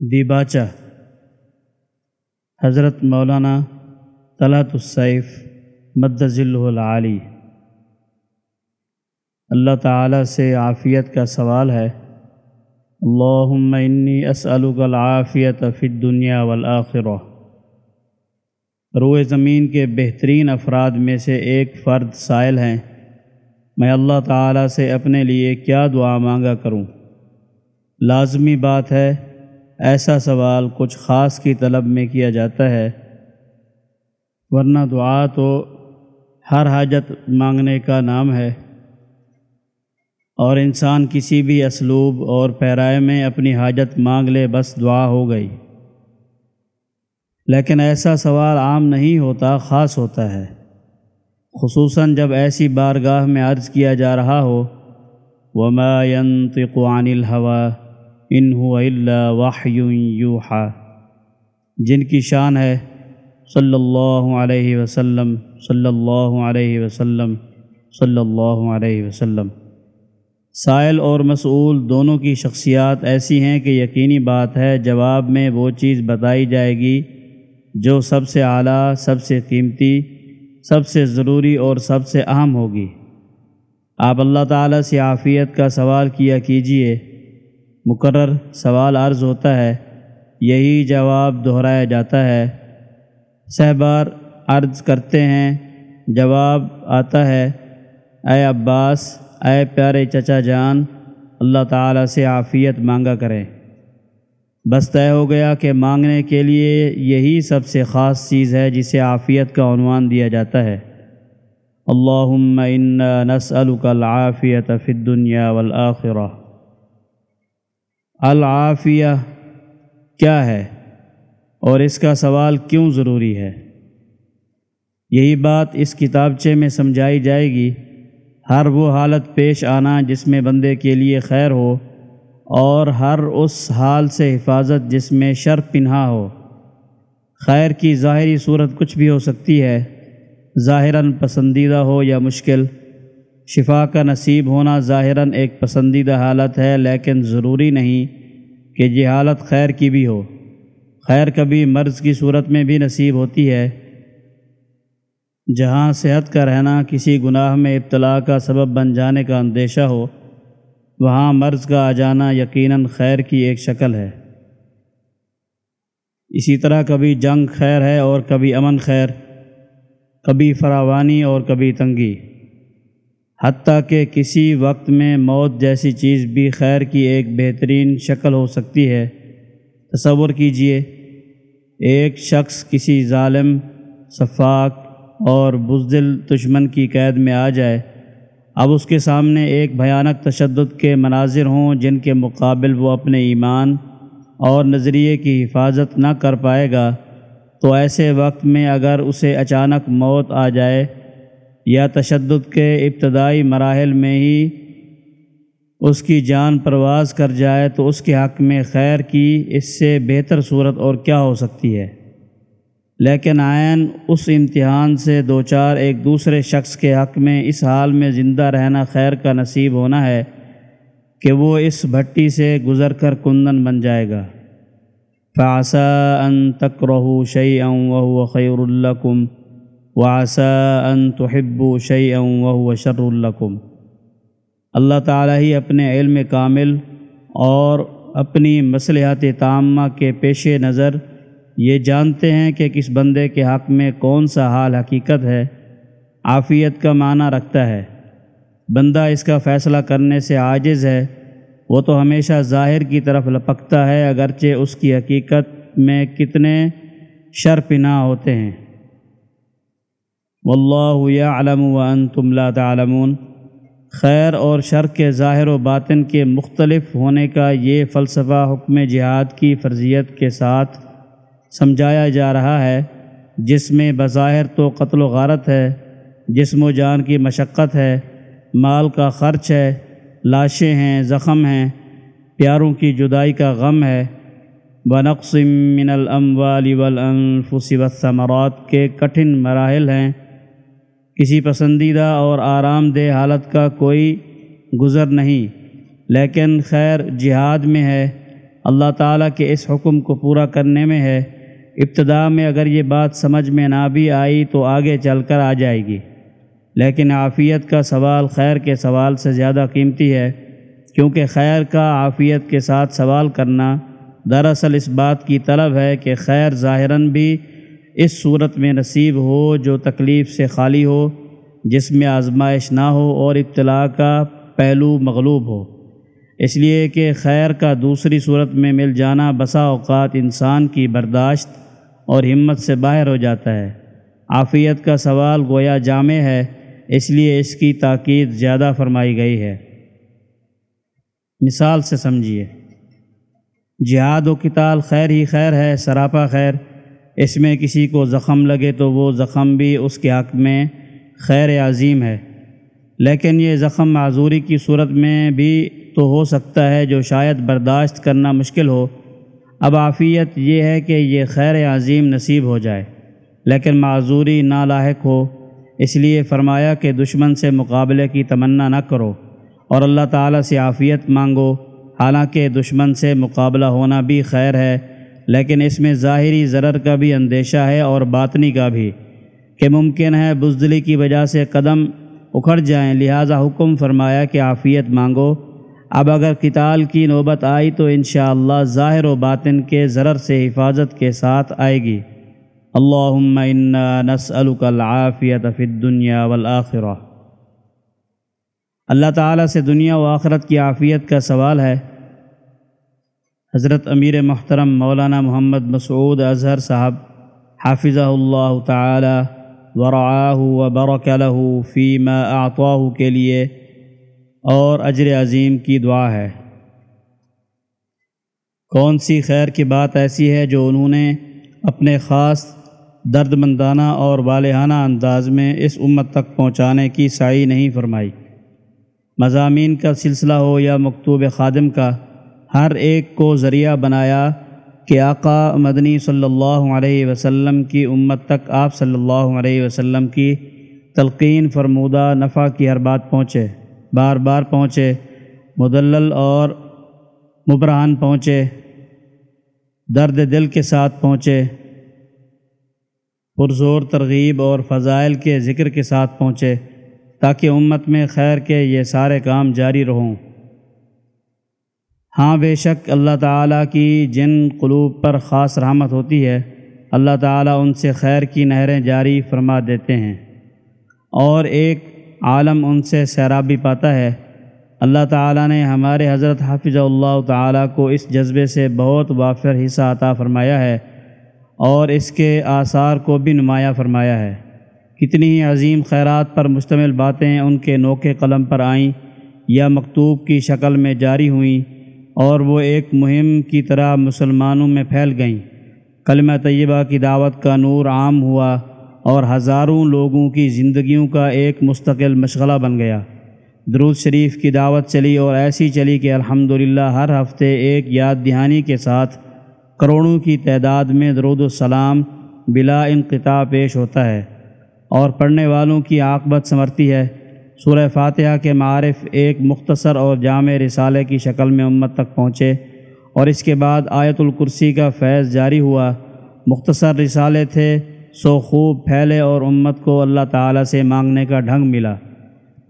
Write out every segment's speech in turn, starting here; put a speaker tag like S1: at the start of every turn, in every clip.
S1: دیباچہ حضرت مولانا طلعت السیف مدذل العالی اللہ تعالیٰ سے عافیت کا سوال ہے۔ اللہم انی اسألک العافیت فی الدنیا والآخرہ۔ روئے زمین کے بہترین افراد میں سے ایک فرد سائل ہیں۔ میں اللہ تعالیٰ سے اپنے لیے کیا دعا مانگا کروں؟ لازمی بات ہے ایسا سوال کچھ خاص کی طلب میں کیا جاتا ہے۔ ورنہ دعا تو ہر حاجت مانگنے کا نام ہے۔ اور انسان کسی بھی اسلوب اور پیرائے میں اپنی حاجت مانگ لے بس دعا ہو گئی۔ لیکن ایسا سوال عام نہیں ہوتا، خاص ہوتا ہے۔ خصوصاً جب ایسی بارگاہ میں عرض کیا جا رہا ہو، وما ينطق عن الهوى۔ ان هو الا وحی یوحا۔ جن کی شان ہے صلی اللہ علیہ وسلم صلی اللہ علیہ وسلم صلی اللہ علیہ وسلم۔ سائل اور مسئول دونوں کی شخصیات ایسی ہیں کہ یقینی بات ہے، جواب میں وہ چیز بتائی جائے گی جو سب سے اعلیٰ، سب سے قیمتی، سب سے ضروری اور سب سے اہم ہوگی۔ آپ اللہ تعالیٰ سے عافیت کا سوال کیا کیجیے۔ مقرر سوال عرض ہوتا ہے، یہی جواب دہرایا جاتا ہے۔ سہبار عرض کرتے ہیں، جواب آتا ہے، اے عباس، اے پیارے چچا جان، اللہ تعالیٰ سے عافیت مانگا کریں بس طے ہو گیا کہ مانگنے کے لیے یہی سب سے خاص چیز ہے جسے عافیت کا عنوان دیا جاتا ہے۔ اللہم انا نسألک العافیت فی الدنیا والآخرہ۔ العافیہ کیا ہے؟ اور اس کا سوال کیوں ضروری ہے؟ یہی بات اس کتابچے میں سمجھائی جائے گی۔ ہر وہ حالت پیش آنا جس میں بندے کے لیے خیر ہو، اور ہر اس حال سے حفاظت جس میں شر پنہا ہو۔ خیر کی ظاہری صورت کچھ بھی ہو سکتی ہے، ظاہراً پسندیدہ ہو یا مشکل شفا کا نصیب ہونا ظاہراً ایک پسندیدہ حالت ہے، لیکن ضروری نہیں کہ یہ حالت خیر کی بھی ہو۔ خیر کبھی مرض کی صورت میں بھی نصیب ہوتی ہے۔ جہاں صحت کا رہنا کسی گناہ میں ابتلا کا سبب بن جانے کا اندیشہ ہو، وہاں مرض کا آ جانا یقیناً خیر کی ایک شکل ہے۔ اسی طرح کبھی جنگ خیر ہے اور کبھی امن خیر، کبھی فراوانی اور کبھی تنگی۔ حتیٰ کہ کسی وقت میں موت جیسی چیز بھی خیر کی ایک بہترین شکل ہو سکتی ہے۔ تصور کیجیے، ایک شخص کسی ظالم صفاق اور بزدل دشمن کی قید میں آ جائے۔ اب اس کے سامنے ایک بھیانک تشدد کے مناظر ہوں جن کے مقابل وہ اپنے ایمان اور نظریے کی حفاظت نہ کر پائے گا۔ تو ایسے وقت میں اگر اسے اچانک موت آ جائے یا تشدد کے ابتدائی مراحل میں ہی اس کی جان پرواز کر جائے تو اس کے حق میں خیر کی اس سے بہتر صورت اور کیا ہو سکتی ہے۔ لیکن آئین اس امتحان سے دو چار ایک دوسرے شخص کے حق میں اس حال میں زندہ رہنا خیر کا نصیب ہونا ہے کہ وہ اس بھٹی سے گزر کر کندن بن جائے گا۔ فاسا ان تک رہو شعی و خیر الکم واسا ان تحبوا شيئا وهو شر لكم۔ اللہ تعالیٰ ہی اپنے علم کامل اور اپنی مصلحت تامہ کے پیش نظر۔ یہ جانتے ہیں کہ کس بندے کے حق میں کون سا حال حقیقت ہے، عافیت کا معنی رکھتا ہے۔ بندہ اس کا فیصلہ کرنے سے عاجز ہے، وہ تو ہمیشہ ظاہر کی طرف لپکتا ہے، اگرچہ اس کی حقیقت میں کتنے شر پناہ ہوتے ہیں۔ واللہ یعلم وانتم لا تعلمون۔ خیر اور شر کے ظاہر و باطن کے مختلف ہونے کا یہ فلسفہ حکم جہاد کی فرضیت کے ساتھ سمجھایا جا رہا ہے، جس میں بظاہر تو قتل و غارت ہے، جسم و جان کی مشقت ہے، مال کا خرچ ہے، لاشیں ہیں، زخم ہیں، پیاروں کی جدائی کا غم ہے۔ بنقص من الاموال والانفس والثمرات کے کٹھن مراحل ہیں۔ کسی پسندیدہ اور آرام دہ حالت کا کوئی گزر نہیں۔ لیکن خیر، جہاد میں ہے۔ اللہ تعالیٰ کے اس حکم کو پورا کرنے میں ہے۔ ابتدا میں اگر یہ بات سمجھ میں نہ بھی آئی تو آگے چل کر آ جائے گی۔ لیکن عافیت کا سوال خیر کے سوال سے زیادہ قیمتی ہے۔ کیونکہ خیر کا عافیت کے ساتھ سوال کرنا دراصل اس بات کی طلب ہے کہ خیر ظاہراً بھی اس صورت میں نصیب ہو جو تکلیف سے خالی ہو، جس میں آزمائش نہ ہو اور ابتلاء کا پہلو مغلوب ہو۔ اس لیے کہ خیر کا دوسری صورت میں مل جانا بسا اوقات انسان کی برداشت اور ہمت سے باہر ہو جاتا ہے۔ عافیت کا سوال گویا جامع ہے، اس لیے اس کی تاکید زیادہ فرمائی گئی ہے۔ مثال سے سمجھیے۔ جہاد و کتال خیر ہی خیر ہے، سراپا خیر۔ اس میں کسی کو زخم لگے تو وہ زخم بھی اس کے حق میں خیر عظیم ہے۔ لیکن یہ زخم معذوری کی صورت میں بھی تو ہو سکتا ہے جو شاید برداشت کرنا مشکل ہو۔ اب عافیت یہ ہے کہ یہ خیر عظیم نصیب ہو جائے، لیکن معذوری نالاحق ہو۔ اس لیے فرمایا کہ دشمن سے مقابلے کی تمنا نہ کرو اور اللہ تعالیٰ سے عافیت مانگو۔ حالانکہ دشمن سے مقابلہ ہونا بھی خیر ہے۔ لیکن اس میں ظاہری ضرر کا بھی اندیشہ ہے اور باطنی کا بھی کہ ممکن ہے بزدلی کی وجہ سے قدم اکھڑ جائیں۔ لہٰذا حکم فرمایا کہ عافیت مانگو۔ اب اگر کتال کی نوبت آئی تو انشاءاللہ ظاہر و باطن کے ضرر سے حفاظت کے ساتھ آئے گی۔ اللہم انا نسألک العافیت فی الدنیا والآخرہ۔ اللہ تعالیٰ سے دنیا و آخرت کی عافیت کا سوال ہے۔ حضرت امیر محترم مولانا محمد مسعود اظہر صاحب حافظہ اللہ تعالی ورعاہ و برک له فیما اعطاہ کے لیے اور اجر عظیم کی دعا ہے۔ کون سی خیر کی بات ایسی ہے جو انہوں نے اپنے خاص درد مندانہ اور والہانہ انداز میں اس امت تک پہنچانے کی سعی نہیں فرمائی؟ مضامین کا سلسلہ ہو یا مکتوب خادم کا ہر ایک کو ذریعہ بنایا کہ آقا مدنی صلی اللہ علیہ وسلم کی امت تک آپ صلی اللہ علیہ وسلم کی تلقین فرمودہ نفع کی ہر بات پہنچے، بار بار پہنچے، مدلل اور مبرہان پہنچے، درد دل کے ساتھ پہنچے، پرزور ترغیب اور فضائل کے ذکر کے ساتھ پہنچے تاکہ امت میں خیر کے یہ سارے کام جاری رہوں۔ ہاں بے شک اللہ تعالیٰ کی جن قلوب پر خاص رحمت ہوتی ہے، اللہ تعالیٰ ان سے خیر کی نہریں جاری فرما دیتے ہیں۔ اور ایک عالم ان سے سیرابی پاتا ہے۔ اللہ تعالیٰ نے ہمارے حضرت حافظ اللہ تعالیٰ کو اس جذبے سے بہت وافر حصہ عطا فرمایا ہے اور اس کے آثار کو بھی نمایاں فرمایا ہے۔ کتنی ہی عظیم خیرات پر مشتمل باتیں ان کے نوکے قلم پر آئیں یا مکتوب کی شکل میں جاری ہوئیں اور وہ ایک مہم کی طرح مسلمانوں میں پھیل گئیں۔ کلمہ طیبہ کی دعوت کا نور عام ہوا اور ہزاروں لوگوں کی زندگیوں کا ایک مستقل مشغلہ بن گیا۔ درود شریف کی دعوت چلی اور ایسی چلی کہ الحمدللہ ہر ہفتے ایک یاد دہانی کے ساتھ کروڑوں کی تعداد میں درود السلام بلا انقطاع پیش ہوتا ہے اور پڑھنے والوں کی عاقبت سمرتی ہے۔ سورہ فاتحہ کے معارف ایک مختصر اور جامع رسالے کی شکل میں امت تک پہنچے اور اس کے بعد آیت الکرسی کا فیض جاری ہوا۔ مختصر رسالے تھے، سو خوب پھیلے اور امت کو اللہ تعالیٰ سے مانگنے کا ڈھنگ ملا۔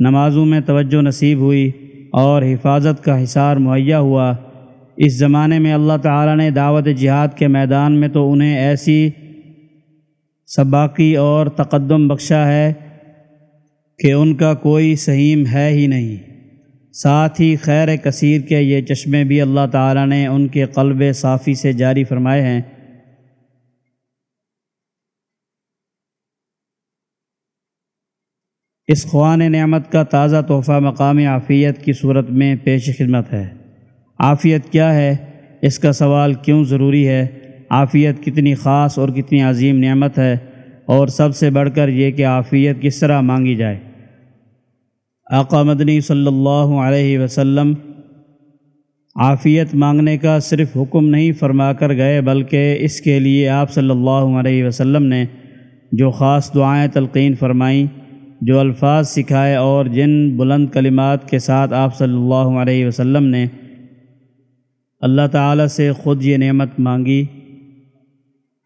S1: نمازوں میں توجہ نصیب ہوئی اور حفاظت کا حصار مہیا ہوا۔ اس زمانے میں اللہ تعالیٰ نے دعوت جہاد کے میدان میں تو انہیں ایسی سباقی اور تقدم بخشا ہے کہ ان کا کوئی سہیم ہے ہی نہیں۔ ساتھ ہی خیر کثیر کے یہ چشمے بھی اللہ تعالیٰ نے ان کے قلب صافی سے جاری فرمائے ہیں۔ اس خوان نعمت کا تازہ تحفہ مقام عافیت کی صورت میں پیش خدمت ہے۔ عافیت کیا ہے؟ اس کا سوال کیوں ضروری ہے؟ عافیت کتنی خاص اور کتنی عظیم نعمت ہے؟ اور سب سے بڑھ کر یہ کہ عافیت کس طرح مانگی جائے؟ آقا مدنی صلی اللہ علیہ وسلم عافیت مانگنے کا صرف حکم نہیں فرما کر گئے، بلکہ اس کے لیے آپ صلی اللہ علیہ وسلم نے جو خاص دعائیں تلقین فرمائیں، جو الفاظ سکھائے اور جن بلند کلمات کے ساتھ آپ صلی اللہ علیہ وسلم نے اللہ تعالیٰ سے خود یہ نعمت مانگی۔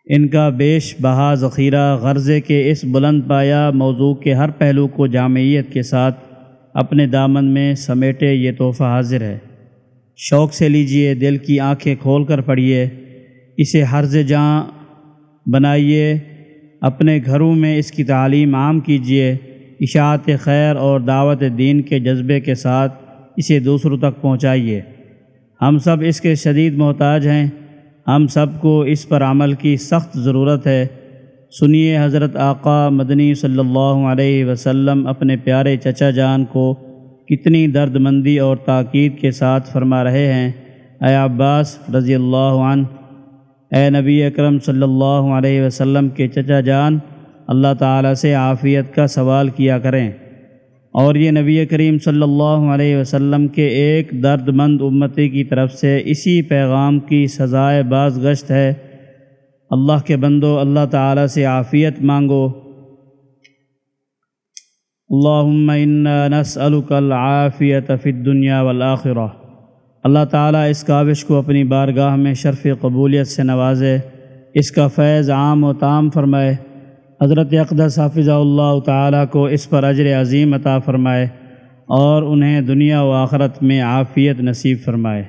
S1: ان کا بیش بہا ذخیرہ غرضے کے اس بلند پایا موضوع کے ہر پہلو کو جامعیت کے ساتھ اپنے دامن میں سمیٹے، یہ تحفہ حاضر ہے۔ شوق سے لیجیے، دل کی آنکھیں کھول کر پڑھیے اسے حرض جاں بنائیے، اپنے گھروں میں اس کی تعلیم عام کیجیے اشاعت خیر اور دعوت دین کے جذبے کے ساتھ اسے دوسروں تک پہنچائیے۔ ہم سب اس کے شدید محتاج ہیں۔ ہم سب کو اس پر عمل کی سخت ضرورت ہے۔ سنیے حضرت آقا مدنی صلی اللہ علیہ وسلم اپنے پیارے چچا جان کو کتنی درد مندی اور تاکید کے ساتھ فرما رہے ہیں۔ اے عباس رضی اللہ عنہ، اے نبی اکرم صلی اللہ علیہ وسلم کے چچا جان، اللہ تعالیٰ سے عافیت کا سوال کیا کریں۔ اور یہ نبی کریم صلی اللہ علیہ وسلم کے ایک درد مند امتی کی طرف سے اسی پیغام کی سزائے باز گشت ہے۔ اللہ کے بندو، اللہ تعالیٰ سے عافیت مانگو۔ اللہم انا نسألک العافیت فی الدنیا والآخرہ۔ اللہ تعالیٰ اس کاوش کو اپنی بارگاہ میں شرف قبولیت سے نوازے۔ اس کا فیض عام و تام فرمائے۔ حضرت اقدس حافظ اللہ تعالیٰ کو اس پر اجر عظیم عطا فرمائے اور انہیں دنیا و آخرت میں عافیت نصیب فرمائے۔